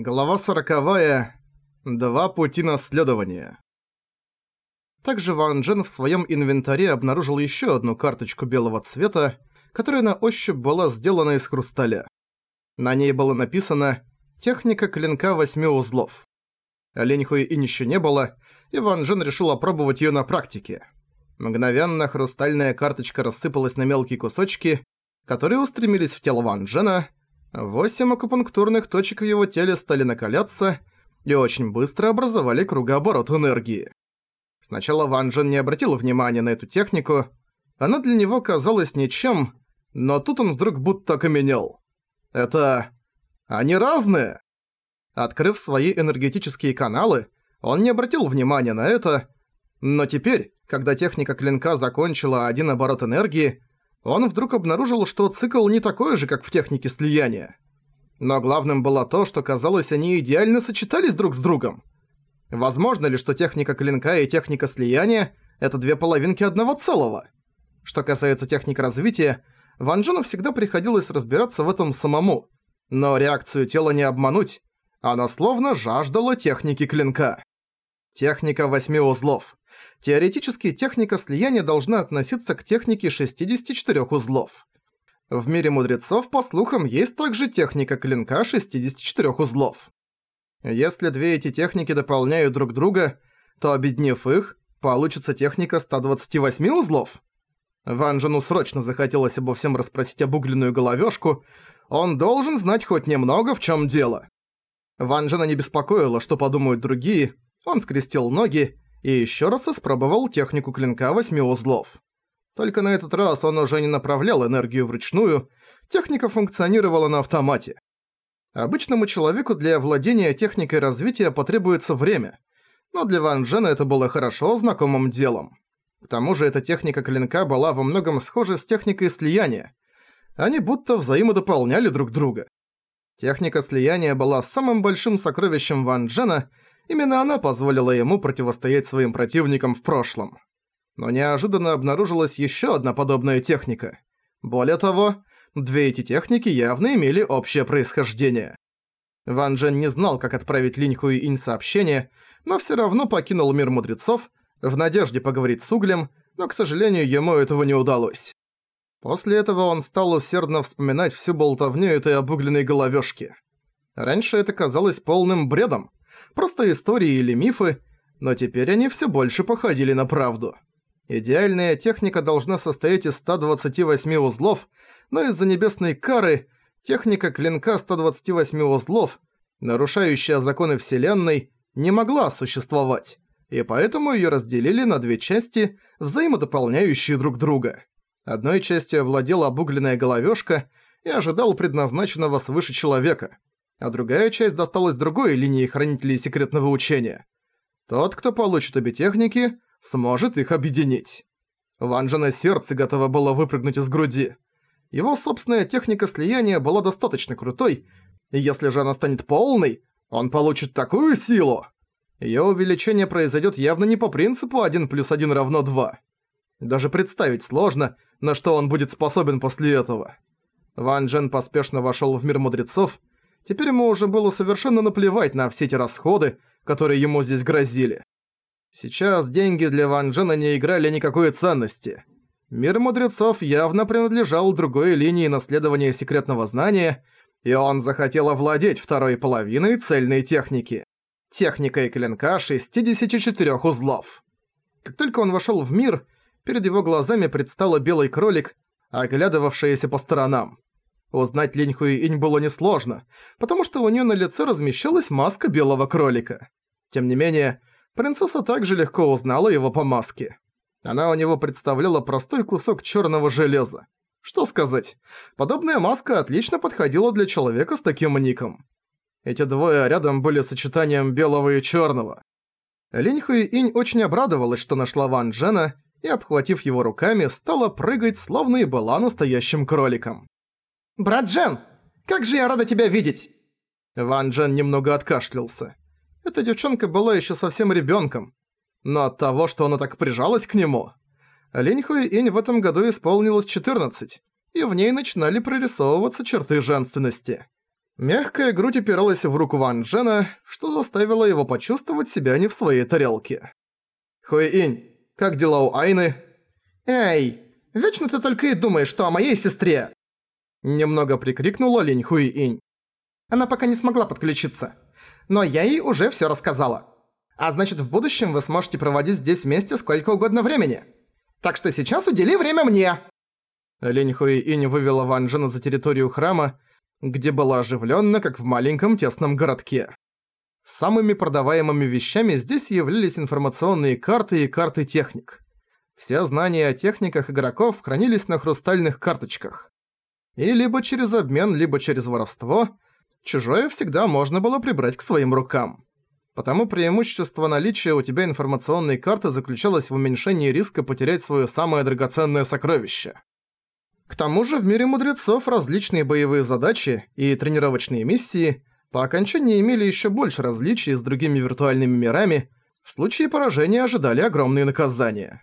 Глава сороковая. Два пути наследования. Также Ван Джен в своем инвентаре обнаружил еще одну карточку белого цвета, которая на ощупь была сделана из хрусталя. На ней было написано «Техника клинка восьми узлов». Линьхуи и еще не было, и Ван Джен решил опробовать ее на практике. Мгновенно хрустальная карточка рассыпалась на мелкие кусочки, которые устремились в тело Ван Джена, Восемь акупунктурных точек в его теле стали накаляться и очень быстро образовали кругооборот энергии. Сначала Ван Джен не обратил внимания на эту технику, она для него казалась ничем, но тут он вдруг будто окаменел. Это... они разные? Открыв свои энергетические каналы, он не обратил внимания на это, но теперь, когда техника клинка закончила один оборот энергии, он вдруг обнаружил, что цикл не такой же, как в технике слияния. Но главным было то, что казалось, они идеально сочетались друг с другом. Возможно ли, что техника клинка и техника слияния – это две половинки одного целого? Что касается техник развития, Ван Джену всегда приходилось разбираться в этом самому. Но реакцию тела не обмануть. Она словно жаждала техники клинка. Техника восьми узлов. Теоретически техника слияния должна относиться к технике 64 узлов. В мире мудрецов, по слухам, есть также техника клинка 64 узлов. Если две эти техники дополняют друг друга, то объединив их, получится техника 128 узлов. Ван Джену срочно захотелось обо всем расспросить обугленную головёшку, он должен знать хоть немного, в чём дело. Ван Джена не беспокоило, что подумают другие, он скрестил ноги и еще раз испробовал технику клинка восьми узлов. Только на этот раз он уже не направлял энергию вручную, техника функционировала на автомате. Обычному человеку для владения техникой развития потребуется время, но для Ван Джена это было хорошо знакомым делом. К тому же эта техника клинка была во многом схожа с техникой слияния. Они будто взаимодополняли друг друга. Техника слияния была самым большим сокровищем Ван Джена – Именно она позволила ему противостоять своим противникам в прошлом. Но неожиданно обнаружилась еще одна подобная техника. Более того, две эти техники явно имели общее происхождение. Ван Джен не знал, как отправить Линьху и Инь сообщение, но все равно покинул мир мудрецов, в надежде поговорить с Углем, но, к сожалению, ему этого не удалось. После этого он стал усердно вспоминать всю болтовню этой обугленной головёшки. Раньше это казалось полным бредом, просто истории или мифы, но теперь они все больше походили на правду. Идеальная техника должна состоять из 128 узлов, но из-за небесной кары техника клинка 128 узлов, нарушающая законы Вселенной, не могла существовать, и поэтому её разделили на две части, взаимодополняющие друг друга. Одной частью овладела обугленная головёшка и ожидал предназначенного свыше человека, а другая часть досталась другой линии хранителей секретного учения. Тот, кто получит обе техники, сможет их объединить. Ван Джена сердце готово было выпрыгнуть из груди. Его собственная техника слияния была достаточно крутой, и если же она станет полной, он получит такую силу! Её увеличение произойдёт явно не по принципу 1 плюс 1 равно 2. Даже представить сложно, на что он будет способен после этого. Ван Джен поспешно вошёл в мир мудрецов, Теперь ему уже было совершенно наплевать на все эти расходы, которые ему здесь грозили. Сейчас деньги для Ван Джена не играли никакой ценности. Мир мудрецов явно принадлежал другой линии наследования секретного знания, и он захотел овладеть второй половиной цельной техники. Техникой клинка 64 узлов. Как только он вошел в мир, перед его глазами предстал белый кролик, оглядывавшийся по сторонам. Узнать Линь Хуи-инь было несложно, потому что у нее на лице размещалась маска белого кролика. Тем не менее, принцесса также легко узнала его по маске. Она у него представляла простой кусок черного железа. Что сказать, подобная маска отлично подходила для человека с таким ником. Эти двое рядом были сочетанием белого и черного. Линь Хуи-инь очень обрадовалась, что нашла Ван Джена, и, обхватив его руками, стала прыгать, словно и была настоящим кроликом. «Брат Джен, как же я рада тебя видеть!» Ван Джен немного откашлялся. Эта девчонка была еще совсем ребенком, но от того, что она так прижалась к нему... Линь Инь в этом году исполнилось 14, и в ней начинали прорисовываться черты женственности. Мягкая грудь упиралась в руку Ван Джена, что заставило его почувствовать себя не в своей тарелке. «Хуэ-инь, как дела у Айны?» «Эй, вечно ты только и думаешь, что о моей сестре!» Немного прикрикнула Линь Хуэ-инь. Она пока не смогла подключиться. Но я ей уже всё рассказала. А значит, в будущем вы сможете проводить здесь вместе сколько угодно времени. Так что сейчас удели время мне!» Линь Хуэ-инь вывела Ван Джена за территорию храма, где было оживленно, как в маленьком тесном городке. Самыми продаваемыми вещами здесь являлись информационные карты и карты техник. Все знания о техниках игроков хранились на хрустальных карточках. И либо через обмен, либо через воровство, чужое всегда можно было прибрать к своим рукам. Потому преимущество наличия у тебя информационной карты заключалось в уменьшении риска потерять свое самое драгоценное сокровище. К тому же в мире мудрецов различные боевые задачи и тренировочные миссии по окончании имели еще больше различий с другими виртуальными мирами, в случае поражения ожидали огромные наказания.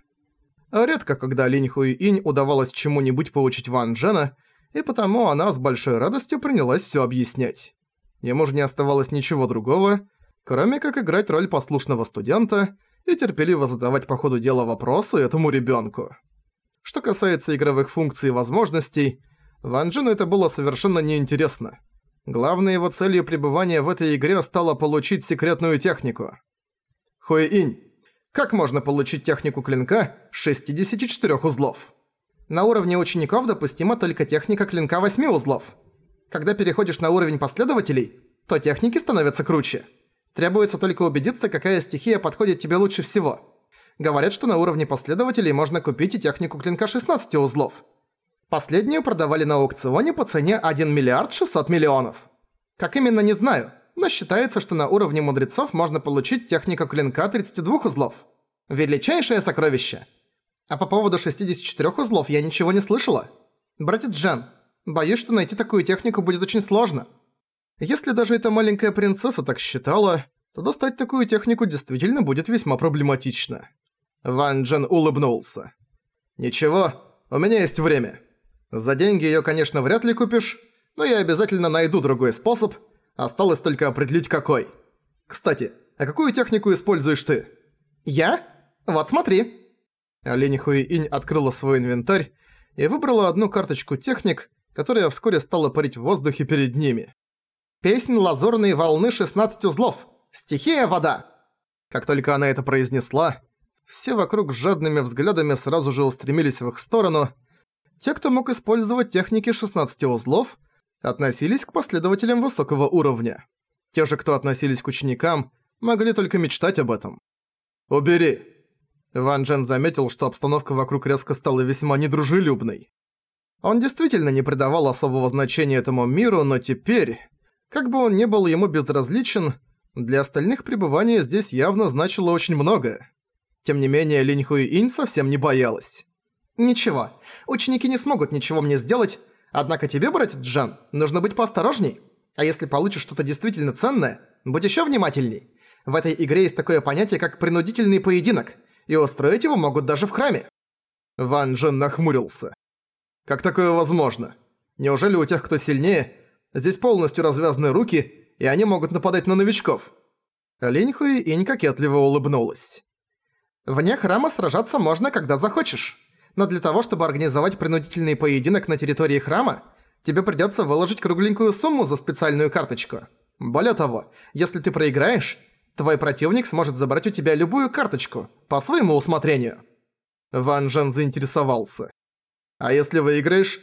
Редко когда Линь Хуи Инь удавалось чему-нибудь получить Ван Джена, и потому она с большой радостью принялась все объяснять. Ему же не оставалось ничего другого, кроме как играть роль послушного студента и терпеливо задавать по ходу дела вопросы этому ребенку. Что касается игровых функций и возможностей, Ван Джину это было совершенно неинтересно. Главной его целью пребывания в этой игре стало получить секретную технику. Хуэ-инь, как можно получить технику клинка 64 узлов? На уровне учеников допустима только техника клинка 8 узлов. Когда переходишь на уровень последователей, то техники становятся круче. Требуется только убедиться, какая стихия подходит тебе лучше всего. Говорят, что на уровне последователей можно купить и технику клинка 16 узлов. Последнюю продавали на аукционе по цене 1 миллиард 600 миллионов. Как именно, не знаю, но считается, что на уровне мудрецов можно получить технику клинка 32 узлов. Величайшее сокровище. А по поводу 64 узлов я ничего не слышала. Братец Джан, боюсь, что найти такую технику будет очень сложно. Если даже эта маленькая принцесса так считала, то достать такую технику действительно будет весьма проблематично. Ван Джен улыбнулся. «Ничего, у меня есть время. За деньги её, конечно, вряд ли купишь, но я обязательно найду другой способ. Осталось только определить, какой. Кстати, а какую технику используешь ты?» «Я? Вот смотри». Линь Хуи-инь открыла свой инвентарь и выбрала одну карточку техник, которая вскоре стала парить в воздухе перед ними. «Песнь лазурной волны 16 узлов. Стихия вода». Как только она это произнесла, все вокруг с жадными взглядами сразу же устремились в их сторону. Те, кто мог использовать техники 16 узлов, относились к последователям высокого уровня. Те же, кто относились к ученикам, могли только мечтать об этом. «Убери!» Ван Джен заметил, что обстановка вокруг резко стала весьма недружелюбной. Он действительно не придавал особого значения этому миру, но теперь, как бы он ни был ему безразличен, для остальных пребывание здесь явно значило очень многое. Тем не менее, Линь Хуи Инь совсем не боялась. «Ничего, ученики не смогут ничего мне сделать, однако тебе, братец Джан, нужно быть поосторожней. А если получишь что-то действительно ценное, будь еще внимательней. В этой игре есть такое понятие, как принудительный поединок, и устроить его могут даже в храме». Ван Джен нахмурился. «Как такое возможно? Неужели у тех, кто сильнее, здесь полностью развязаны руки, и они могут нападать на новичков?» Линь Хуи Инь кокетливо улыбнулась. Вне храма сражаться можно, когда захочешь. Но для того, чтобы организовать принудительный поединок на территории храма, тебе придётся выложить кругленькую сумму за специальную карточку. Более того, если ты проиграешь, твой противник сможет забрать у тебя любую карточку, по своему усмотрению. Ван Джен заинтересовался. А если выиграешь,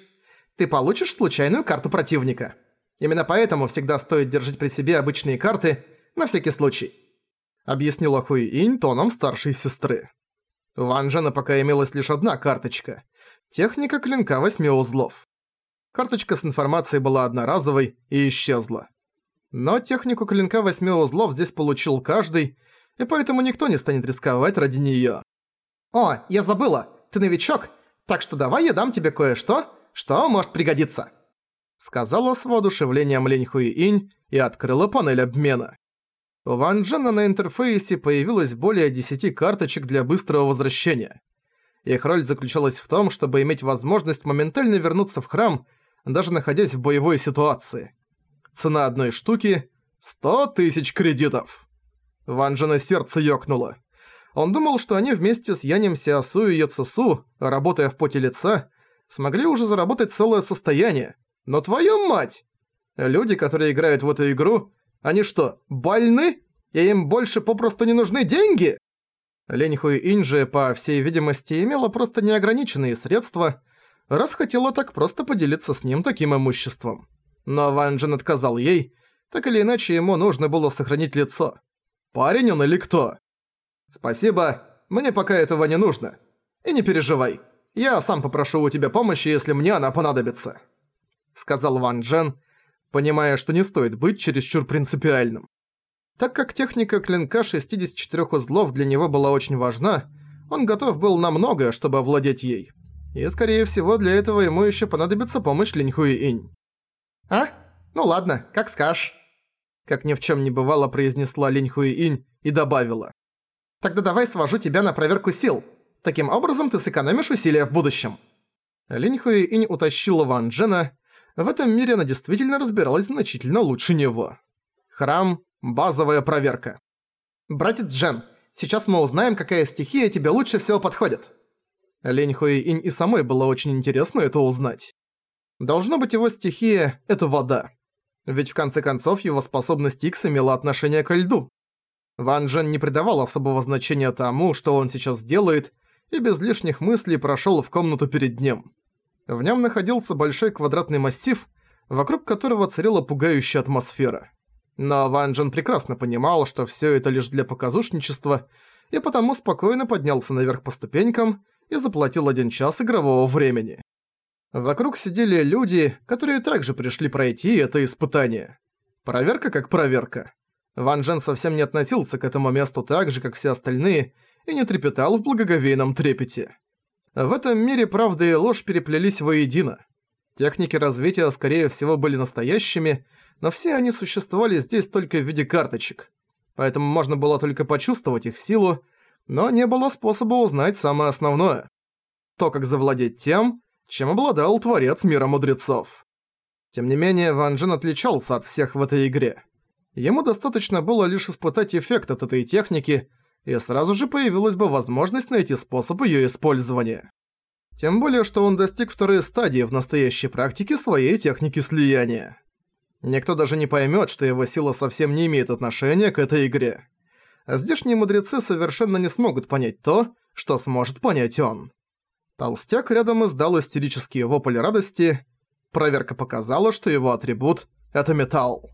ты получишь случайную карту противника. Именно поэтому всегда стоит держать при себе обычные карты, на всякий случай объяснила Хуи Инь тоном старшей сестры. У Ван Джена пока имелась лишь одна карточка. Техника клинка восьми узлов. Карточка с информацией была одноразовой и исчезла. Но технику клинка восьми узлов здесь получил каждый, и поэтому никто не станет рисковать ради неё. «О, я забыла, ты новичок, так что давай я дам тебе кое-что, что может пригодиться», сказала с воодушевлением Лень Хуи Инь и открыла панель обмена. У Ван Джена на интерфейсе появилось более 10 карточек для быстрого возвращения. Их роль заключалась в том, чтобы иметь возможность моментально вернуться в храм, даже находясь в боевой ситуации. Цена одной штуки – 100 тысяч кредитов. Ван Джена сердце ёкнуло. Он думал, что они вместе с Янем Сиасу и Яцесу, работая в поте лица, смогли уже заработать целое состояние. Но твою мать! Люди, которые играют в эту игру, они что, больны? И им больше попросту не нужны деньги? Лень Хуи Инь же, по всей видимости, имела просто неограниченные средства, раз хотела так просто поделиться с ним таким имуществом. Но Ван Джен отказал ей, так или иначе ему нужно было сохранить лицо. Парень он или кто? Спасибо, мне пока этого не нужно. И не переживай, я сам попрошу у тебя помощи, если мне она понадобится. Сказал Ван Джен, понимая, что не стоит быть чересчур принципиальным. Так как техника клинка 64 узлов для него была очень важна, он готов был на многое, чтобы овладеть ей. И, скорее всего, для этого ему еще понадобится помощь Линьхуи Инь. «А? Ну ладно, как скажешь». Как ни в чем не бывало, произнесла Линьхуи Инь и добавила. «Тогда давай свожу тебя на проверку сил. Таким образом ты сэкономишь усилия в будущем». Линьхуи Инь утащила Ван Джена. В этом мире она действительно разбиралась значительно лучше него. Храм Базовая проверка. «Братец Джен, сейчас мы узнаем, какая стихия тебе лучше всего подходит». Лень Хуи Инь и самой было очень интересно это узнать. Должно быть его стихия – это вода. Ведь в конце концов его способность Икс имела отношение ко льду. Ван Джен не придавал особого значения тому, что он сейчас делает, и без лишних мыслей прошёл в комнату перед ним. В нём находился большой квадратный массив, вокруг которого царила пугающая атмосфера. Но Ван Джен прекрасно понимал, что всё это лишь для показушничества, и потому спокойно поднялся наверх по ступенькам и заплатил один час игрового времени. Вокруг сидели люди, которые также пришли пройти это испытание. Проверка как проверка. Ван Джен совсем не относился к этому месту так же, как все остальные, и не трепетал в благоговейном трепете. В этом мире правда и ложь переплелись воедино. Техники развития, скорее всего, были настоящими, но все они существовали здесь только в виде карточек. Поэтому можно было только почувствовать их силу, но не было способа узнать самое основное. То, как завладеть тем, чем обладал Творец Мира Мудрецов. Тем не менее, Ван Джен отличался от всех в этой игре. Ему достаточно было лишь испытать эффект от этой техники, и сразу же появилась бы возможность найти способ её использования. Тем более, что он достиг второй стадии в настоящей практике своей техники слияния. Никто даже не поймет, что его сила совсем не имеет отношения к этой игре. А здешние мудрецы совершенно не смогут понять то, что сможет понять он. Толстяк рядом издал истерические вопли радости. Проверка показала, что его атрибут — это металл.